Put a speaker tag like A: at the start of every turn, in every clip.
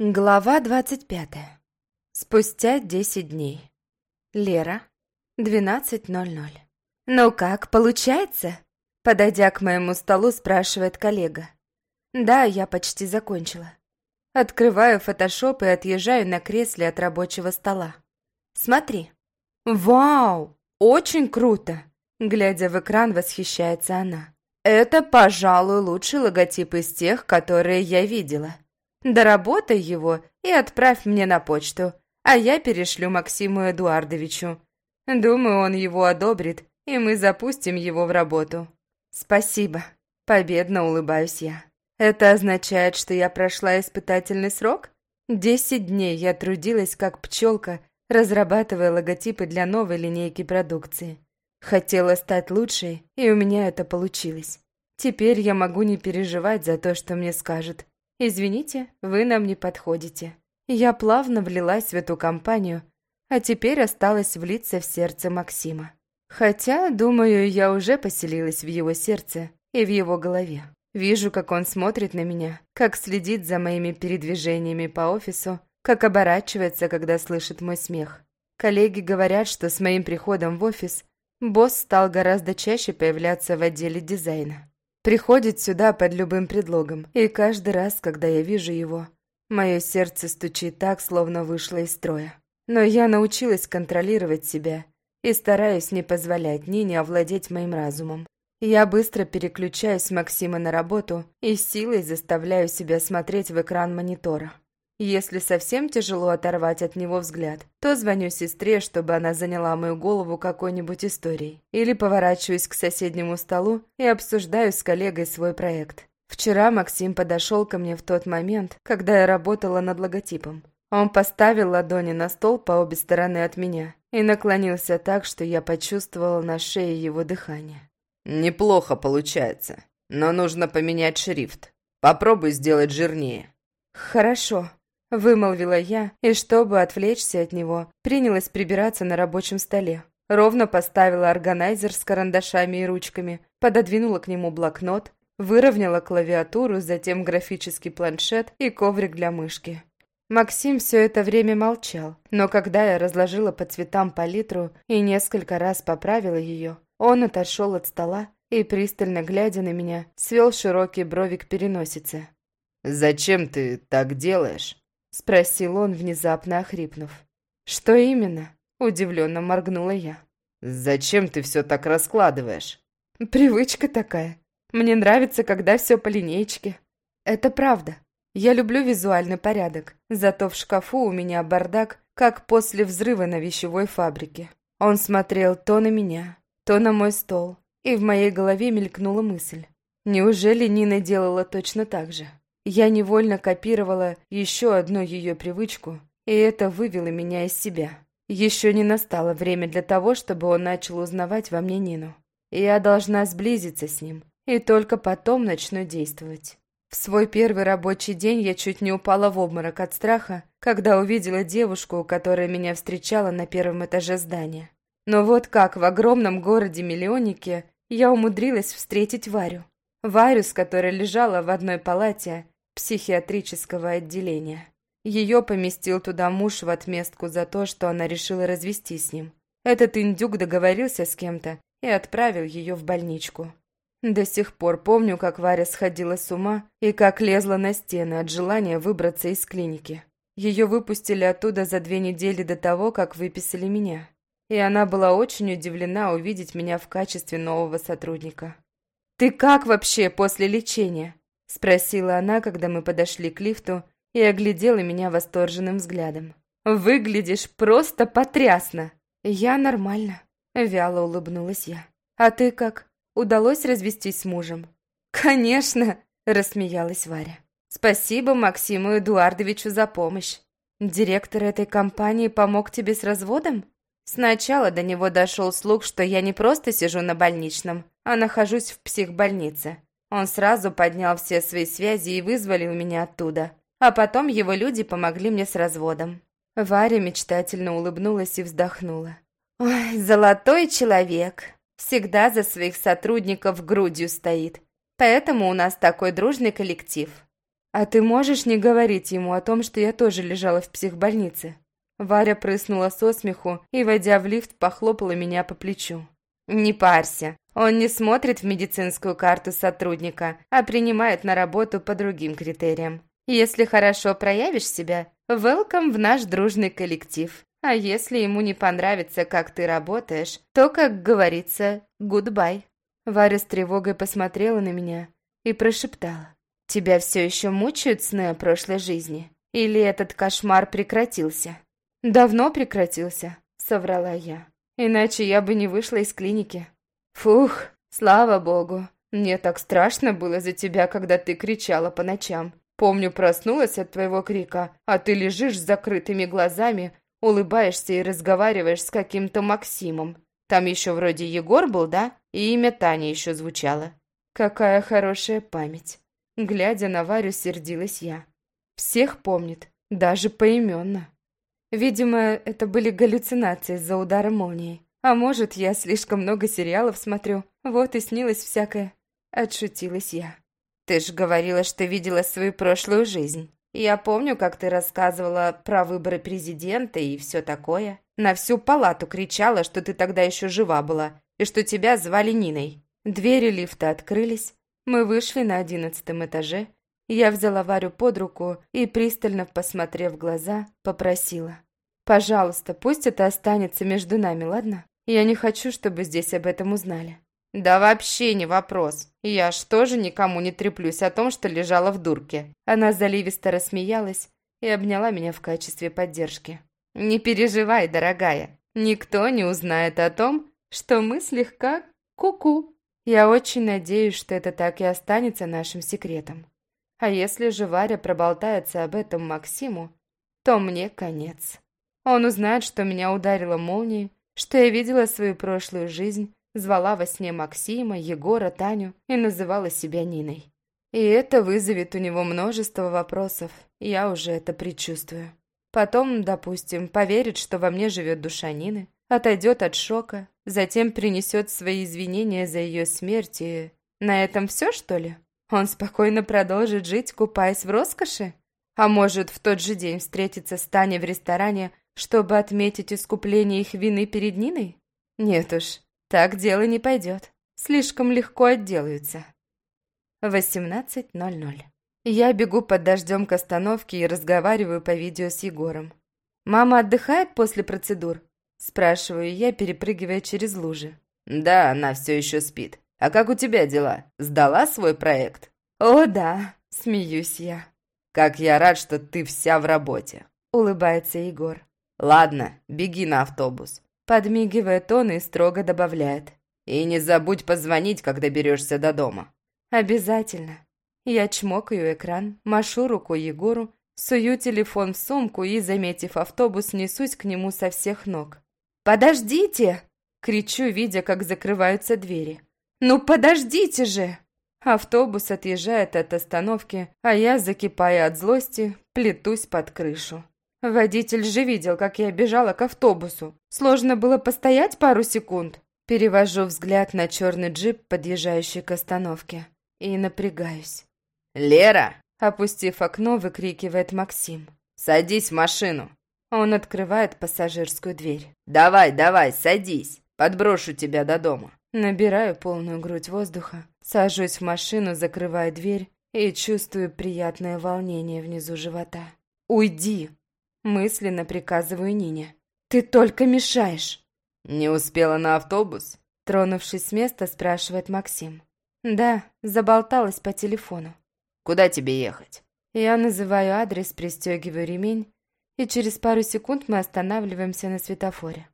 A: Глава двадцать пятая. Спустя десять дней. Лера, 12.00. «Ну как, получается?» Подойдя к моему столу, спрашивает коллега. «Да, я почти закончила. Открываю фотошоп и отъезжаю на кресле от рабочего стола. Смотри». «Вау! Очень круто!» Глядя в экран, восхищается она. «Это, пожалуй, лучший логотип из тех, которые я видела». Доработай его и отправь мне на почту, а я перешлю Максиму Эдуардовичу. Думаю, он его одобрит, и мы запустим его в работу. Спасибо. Победно улыбаюсь я. Это означает, что я прошла испытательный срок? Десять дней я трудилась как пчелка, разрабатывая логотипы для новой линейки продукции. Хотела стать лучшей, и у меня это получилось. Теперь я могу не переживать за то, что мне скажут. «Извините, вы нам не подходите». Я плавно влилась в эту компанию, а теперь осталась влиться в сердце Максима. Хотя, думаю, я уже поселилась в его сердце и в его голове. Вижу, как он смотрит на меня, как следит за моими передвижениями по офису, как оборачивается, когда слышит мой смех. Коллеги говорят, что с моим приходом в офис босс стал гораздо чаще появляться в отделе дизайна. Приходит сюда под любым предлогом, и каждый раз, когда я вижу его, мое сердце стучит так, словно вышло из строя. Но я научилась контролировать себя и стараюсь не позволять Нине овладеть моим разумом. Я быстро переключаюсь с Максима на работу и силой заставляю себя смотреть в экран монитора. Если совсем тяжело оторвать от него взгляд, то звоню сестре, чтобы она заняла мою голову какой-нибудь историей. Или поворачиваюсь к соседнему столу и обсуждаю с коллегой свой проект. Вчера Максим подошел ко мне в тот момент, когда я работала над логотипом. Он поставил ладони на стол по обе стороны от меня и наклонился так, что я почувствовала на шее его дыхание.
B: «Неплохо получается, но нужно поменять шрифт. Попробуй сделать жирнее».
A: «Хорошо», Вымолвила я, и чтобы отвлечься от него, принялась прибираться на рабочем столе. Ровно поставила органайзер с карандашами и ручками, пододвинула к нему блокнот, выровняла клавиатуру, затем графический планшет и коврик для мышки. Максим все это время молчал, но когда я разложила по цветам палитру и несколько раз поправила ее, он отошел от стола и, пристально глядя на меня, свел широкий бровик переносице.
B: «Зачем ты так делаешь?»
A: — спросил он, внезапно охрипнув. «Что именно?» — удивленно моргнула я.
B: «Зачем ты все так раскладываешь?»
A: «Привычка такая. Мне нравится, когда все по линейке. Это правда. Я люблю визуальный порядок, зато в шкафу у меня бардак, как после взрыва на вещевой фабрике. Он смотрел то на меня, то на мой стол, и в моей голове мелькнула мысль. Неужели Нина делала точно так же? Я невольно копировала еще одну ее привычку, и это вывело меня из себя. Еще не настало время для того, чтобы он начал узнавать во мне Нину. Я должна сблизиться с ним, и только потом начну действовать. В свой первый рабочий день я чуть не упала в обморок от страха, когда увидела девушку, которая меня встречала на первом этаже здания. Но вот как в огромном городе-миллионнике я умудрилась встретить Варю. Варю, с которой лежала в одной палате психиатрического отделения. Ее поместил туда муж в отместку за то, что она решила развестись с ним. Этот индюк договорился с кем-то и отправил ее в больничку. До сих пор помню, как Варя сходила с ума и как лезла на стены от желания выбраться из клиники. Ее выпустили оттуда за две недели до того, как выписали меня. И она была очень удивлена увидеть меня в качестве нового сотрудника. «Ты как вообще после лечения?» — спросила она, когда мы подошли к лифту и оглядела меня восторженным взглядом. «Выглядишь просто потрясно!» «Я нормально», — вяло улыбнулась я. «А ты как? Удалось развестись с мужем?» «Конечно!» — рассмеялась Варя. «Спасибо Максиму Эдуардовичу за помощь. Директор этой компании помог тебе с разводом?» Сначала до него дошел слух, что я не просто сижу на больничном, а нахожусь в психбольнице. Он сразу поднял все свои связи и вызволил меня оттуда. А потом его люди помогли мне с разводом. Варя мечтательно улыбнулась и вздохнула. «Ой, золотой человек! Всегда за своих сотрудников грудью стоит. Поэтому у нас такой дружный коллектив. «А ты можешь не говорить ему о том, что я тоже лежала в психбольнице?» Варя прыснула со смеху и, войдя в лифт, похлопала меня по плечу. «Не парься. Он не смотрит в медицинскую карту сотрудника, а принимает на работу по другим критериям. Если хорошо проявишь себя, welcome в наш дружный коллектив. А если ему не понравится, как ты работаешь, то, как говорится, goodbye». Варя с тревогой посмотрела на меня и прошептала. «Тебя все еще мучают сны о прошлой жизни? Или этот кошмар прекратился?» «Давно прекратился», — соврала я. «Иначе я бы не вышла из клиники». «Фух, слава богу. Мне так страшно было за тебя, когда ты кричала по ночам. Помню, проснулась от твоего крика, а ты лежишь с закрытыми глазами, улыбаешься и разговариваешь с каким-то Максимом. Там еще вроде Егор был, да? И имя Таня еще звучало. Какая хорошая память. Глядя на Варю, сердилась я. Всех помнит, даже поименно. Видимо, это были галлюцинации из-за удара молнии. А может, я слишком много сериалов смотрю, вот и снилось всякое. Отшутилась я. Ты ж говорила, что видела свою прошлую жизнь. Я помню, как ты рассказывала про выборы президента и все такое. На всю палату кричала, что ты тогда еще жива была, и что тебя звали Ниной. Двери лифта открылись. Мы вышли на одиннадцатом этаже, я взяла Варю под руку и, пристально посмотрев в глаза, попросила. «Пожалуйста, пусть это останется между нами, ладно? Я не хочу, чтобы здесь об этом узнали». «Да вообще не вопрос. Я ж тоже никому не треплюсь о том, что лежала в дурке». Она заливисто рассмеялась и обняла меня в качестве поддержки. «Не переживай, дорогая. Никто не узнает о том, что мы слегка ку-ку. Я очень надеюсь, что это так и останется нашим секретом. А если же Варя проболтается об этом Максиму, то мне конец. Он узнает, что меня ударила молнией, что я видела свою прошлую жизнь, звала во сне Максима, Егора, Таню и называла себя Ниной. И это вызовет у него множество вопросов, я уже это предчувствую. Потом, допустим, поверит, что во мне живет душа Нины, отойдет от шока, затем принесет свои извинения за ее смерть и... На этом все, что ли? Он спокойно продолжит жить, купаясь в роскоши? А может, в тот же день встретиться с Таней в ресторане, чтобы отметить искупление их вины перед Ниной? Нет уж, так дело не пойдет. Слишком легко отделаются. 18.00. Я бегу под дождем к остановке и разговариваю по видео с Егором. «Мама отдыхает после процедур?» Спрашиваю я, перепрыгивая через лужи.
B: «Да, она все еще спит. А как у тебя дела? Сдала свой проект?»
A: «О, да», — смеюсь я.
B: «Как я рад, что ты вся в работе», —
A: улыбается Егор.
B: «Ладно, беги на автобус», —
A: подмигивает он и строго добавляет.
B: «И не забудь позвонить, когда берешься до дома».
A: «Обязательно». Я чмокаю экран, машу рукой Егору, сую телефон в сумку и, заметив автобус, несусь к нему со всех ног. «Подождите!» — кричу, видя, как закрываются двери. «Ну подождите же!» Автобус отъезжает от остановки, а я, закипая от злости, плетусь под крышу. Водитель же видел, как я бежала к автобусу. Сложно было постоять пару секунд. Перевожу взгляд на черный джип, подъезжающий к остановке, и напрягаюсь.
B: «Лера!»
A: Опустив окно, выкрикивает Максим.
B: «Садись в машину!»
A: Он открывает пассажирскую дверь.
B: «Давай, давай, садись! Подброшу тебя до дома!»
A: Набираю полную грудь воздуха, сажусь в машину, закрываю дверь и чувствую приятное волнение внизу живота. «Уйди!» – мысленно приказываю Нине. «Ты только мешаешь!»
B: «Не успела на автобус?»
A: Тронувшись с места, спрашивает Максим. «Да, заболталась по телефону».
B: «Куда тебе ехать?»
A: Я называю адрес, пристегиваю ремень, и через пару секунд мы останавливаемся на светофоре.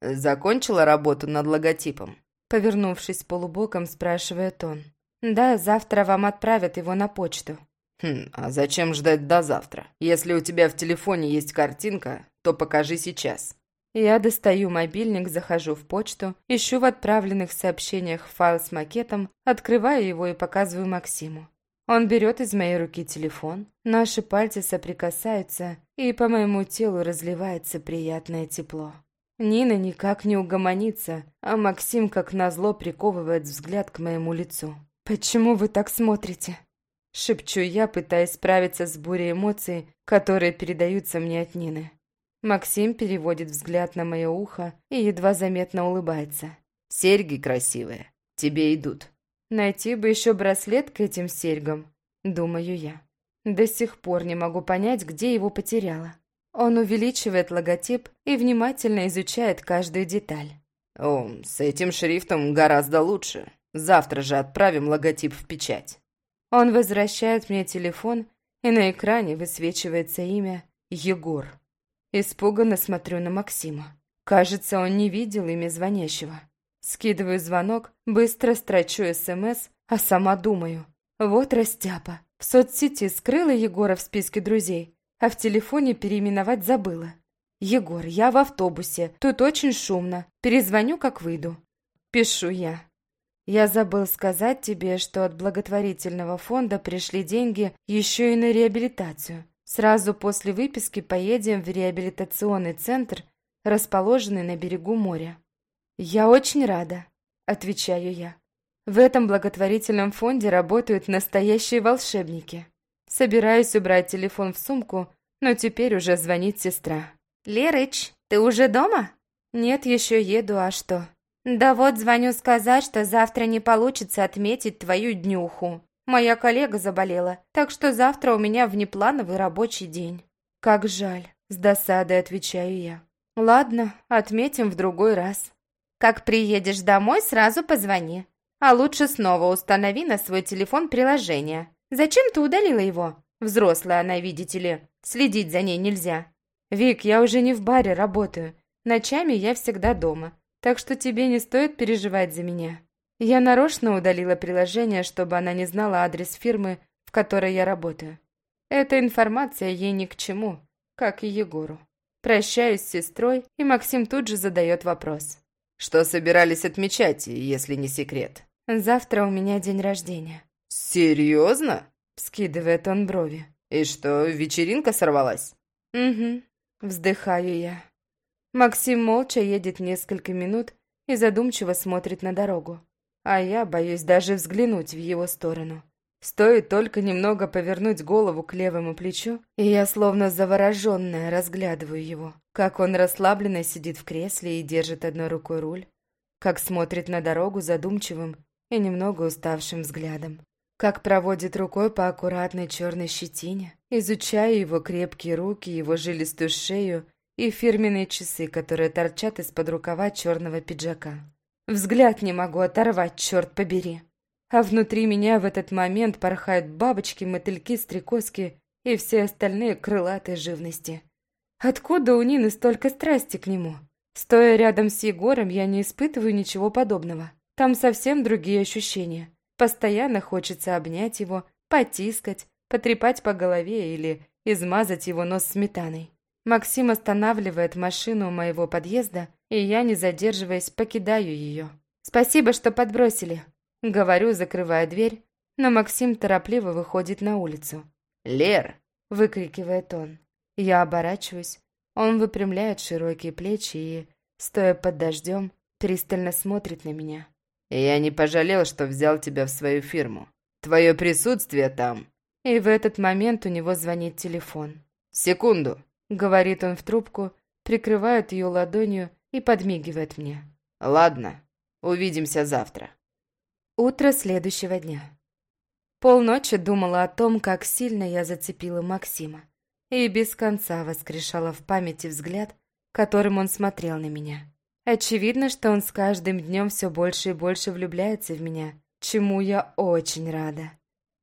B: «Закончила работу над логотипом?»
A: Повернувшись полубоком, спрашивает он. «Да, завтра вам отправят его на почту».
B: «Хм, а зачем ждать до завтра? Если у тебя в телефоне есть картинка, то покажи сейчас».
A: Я достаю мобильник, захожу в почту, ищу в отправленных сообщениях файл с макетом, открываю его и показываю Максиму. Он берет из моей руки телефон, наши пальцы соприкасаются, и по моему телу разливается приятное тепло. Нина никак не угомонится, а Максим, как назло, приковывает взгляд к моему лицу. «Почему вы так смотрите?» Шепчу я, пытаясь справиться с бурей эмоций, которые передаются мне от Нины. Максим переводит взгляд на мое ухо и едва заметно улыбается.
B: «Серьги красивые. Тебе идут».
A: Найти бы еще браслет к этим серьгам, думаю я. До сих пор не могу понять, где его потеряла. Он увеличивает логотип и внимательно изучает каждую деталь.
B: «О, с этим шрифтом гораздо лучше. Завтра же отправим логотип в печать».
A: Он возвращает мне телефон, и на экране высвечивается имя Егор. Испуганно смотрю на Максима. Кажется, он не видел имя звонящего. Скидываю звонок, быстро строчу СМС, а сама думаю. Вот растяпа. В соцсети скрыла Егора в списке друзей, а в телефоне переименовать забыла. «Егор, я в автобусе, тут очень шумно. Перезвоню, как выйду». Пишу я. Я забыл сказать тебе, что от благотворительного фонда пришли деньги еще и на реабилитацию. Сразу после выписки поедем в реабилитационный центр, расположенный на берегу моря. Я очень рада, отвечаю я. В этом благотворительном фонде работают настоящие волшебники. Собираюсь убрать телефон в сумку, но теперь уже звонит сестра. «Лерыч, ты уже дома?» «Нет, еще еду, а что?» «Да вот звоню сказать, что завтра не получится отметить твою днюху. Моя коллега заболела, так что завтра у меня внеплановый рабочий день». «Как жаль», — с досадой отвечаю я. «Ладно, отметим в другой раз». «Как приедешь домой, сразу позвони. А лучше снова установи на свой телефон приложение. Зачем ты удалила его? Взрослая она, видите ли. Следить за ней нельзя». «Вик, я уже не в баре работаю. Ночами я всегда дома так что тебе не стоит переживать за меня. Я нарочно удалила приложение, чтобы она не знала адрес фирмы, в которой я работаю. Эта информация ей ни к чему, как и Егору. Прощаюсь с сестрой, и Максим тут же задает вопрос.
B: «Что собирались отмечать, если не секрет?»
A: «Завтра у меня день рождения».
B: «Серьезно?»
A: — вскидывает он брови.
B: «И что, вечеринка сорвалась?»
A: «Угу», — вздыхаю я. Максим молча едет несколько минут и задумчиво смотрит на дорогу. А я боюсь даже взглянуть в его сторону. Стоит только немного повернуть голову к левому плечу, и я словно завороженная разглядываю его. Как он расслабленно сидит в кресле и держит одной рукой руль. Как смотрит на дорогу задумчивым и немного уставшим взглядом. Как проводит рукой по аккуратной черной щетине, изучая его крепкие руки, его жилистую шею и фирменные часы, которые торчат из-под рукава черного пиджака. Взгляд не могу оторвать, черт побери. А внутри меня в этот момент порхают бабочки, мотыльки, стрекозки и все остальные крылатые живности. Откуда у Нины столько страсти к нему? Стоя рядом с Егором, я не испытываю ничего подобного. Там совсем другие ощущения. Постоянно хочется обнять его, потискать, потрепать по голове или измазать его нос сметаной. Максим останавливает машину у моего подъезда, и я, не задерживаясь, покидаю ее. «Спасибо, что подбросили», — говорю, закрывая дверь, но Максим торопливо выходит на улицу.
B: «Лер!»
A: — выкрикивает он. Я оборачиваюсь. Он выпрямляет широкие плечи и, стоя под дождем, пристально смотрит на меня.
B: «Я не пожалел, что взял тебя в свою фирму. Твое присутствие там...»
A: И в этот момент у него звонит телефон.
B: «Секунду!»
A: Говорит он в трубку, прикрывает ее ладонью и подмигивает мне.
B: Ладно, увидимся завтра.
A: Утро следующего дня. Полночи думала о том, как сильно я зацепила Максима. И без конца воскрешала в памяти взгляд, которым он смотрел на меня. Очевидно, что он с каждым днем все больше и больше влюбляется в меня, чему я очень рада.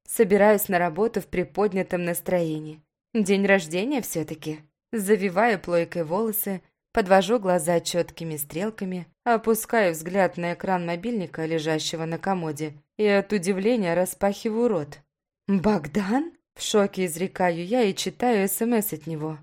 A: Собираюсь на работу в приподнятом настроении. День рождения все-таки. Завиваю плойкой волосы, подвожу глаза четкими стрелками, опускаю взгляд на экран мобильника, лежащего на комоде, и от удивления распахиваю рот. «Богдан?» В шоке изрекаю я и читаю СМС от него.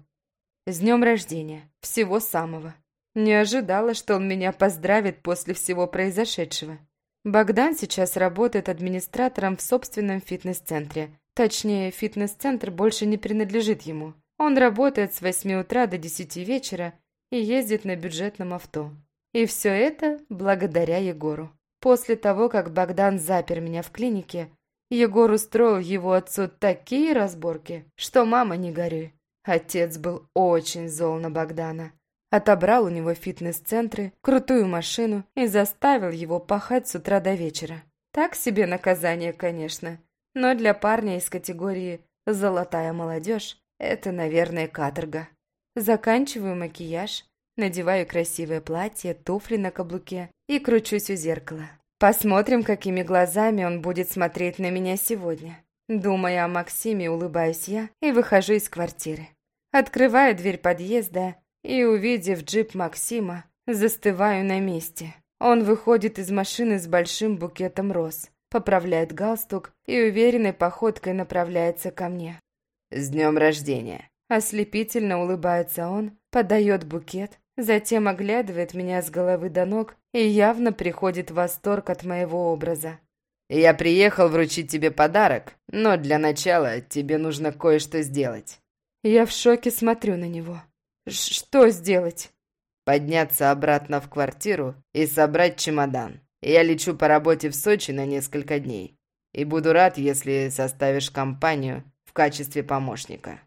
A: «С днем рождения. Всего самого». Не ожидала, что он меня поздравит после всего произошедшего. Богдан сейчас работает администратором в собственном фитнес-центре. Точнее, фитнес-центр больше не принадлежит ему. Он работает с 8 утра до 10 вечера и ездит на бюджетном авто. И все это благодаря Егору. После того, как Богдан запер меня в клинике, Егор устроил его отцу такие разборки, что мама не горюй. Отец был очень зол на Богдана. Отобрал у него фитнес-центры, крутую машину и заставил его пахать с утра до вечера. Так себе наказание, конечно, но для парня из категории «золотая молодежь» это, наверное, каторга. Заканчиваю макияж, надеваю красивое платье, туфли на каблуке и кручусь у зеркала. Посмотрим, какими глазами он будет смотреть на меня сегодня. Думая о Максиме, улыбаюсь я и выхожу из квартиры. Открываю дверь подъезда и, увидев джип Максима, застываю на месте. Он выходит из машины с большим букетом роз, поправляет галстук и уверенной походкой направляется ко мне.
B: «С днем рождения!»
A: Ослепительно улыбается он, подает букет, затем оглядывает меня с головы до ног и явно приходит в восторг от моего образа.
B: «Я приехал вручить тебе подарок, но для начала тебе нужно кое-что сделать».
A: Я в шоке смотрю на него. «Что сделать?»
B: «Подняться обратно в квартиру и собрать чемодан. Я лечу по работе в Сочи на несколько дней. И буду рад, если составишь компанию в качестве помощника».